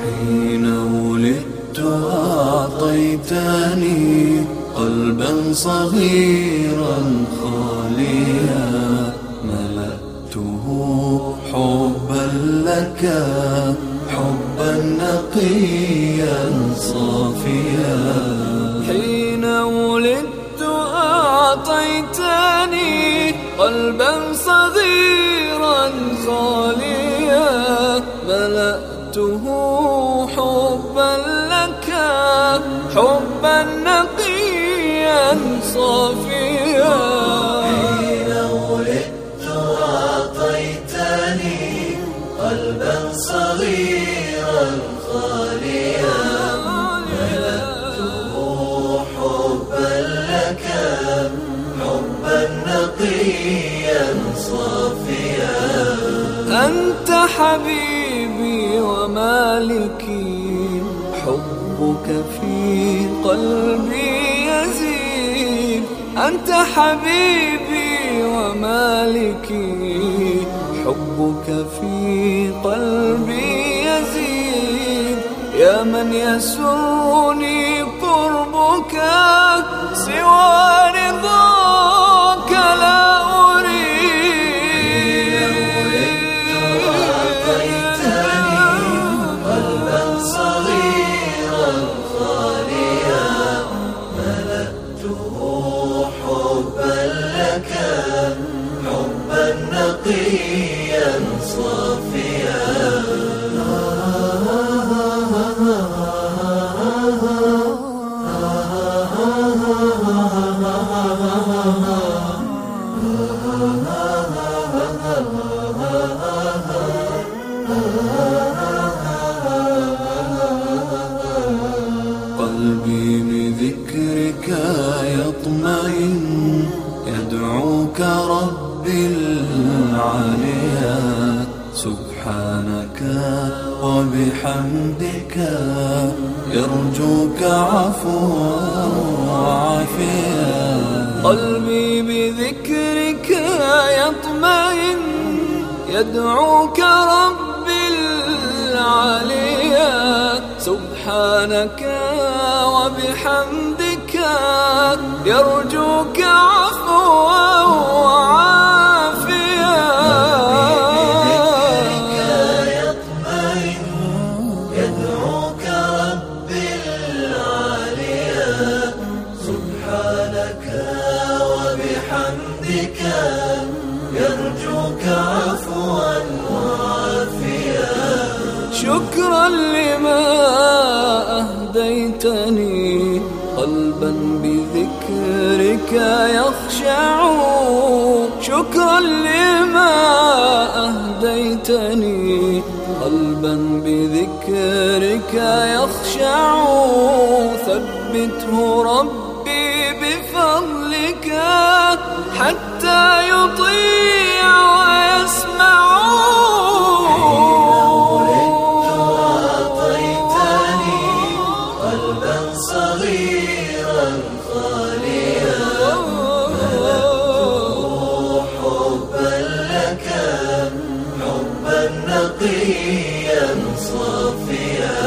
حين ولدت أعطيتني قلبا صغيرا خاليا ملأته حبا لك حبا نقيا صافيا. قلبا صغيرا خاليا ملأته حبا لك حبا نقيا صافيا. حين ولدت أعطيتني قلبا حبيبي ومالكي حبك في قلبي يزيد. أنت حبيبي ومالكي حبك في قلبي يزيد. يا من يسرني قربك سوى رضاك لا نقيا صافيا قلبي بذكرك يطمئن يدعوك ربي العليا سبحانك وبحمدك. يرجوك عفوا وعافيا قلبي بذكرك يطمئن. يدعوك ربي العليا سبحانك وبحمدك. يرجوك عفوا شكرا لما أهديتني. قلبا بذكرك يخشع. شكرا لما أهديتني. قلبا بذكرك يخشع. ثبته ربي صغيرا خاليا حبا لك حبا نقيا صافيا.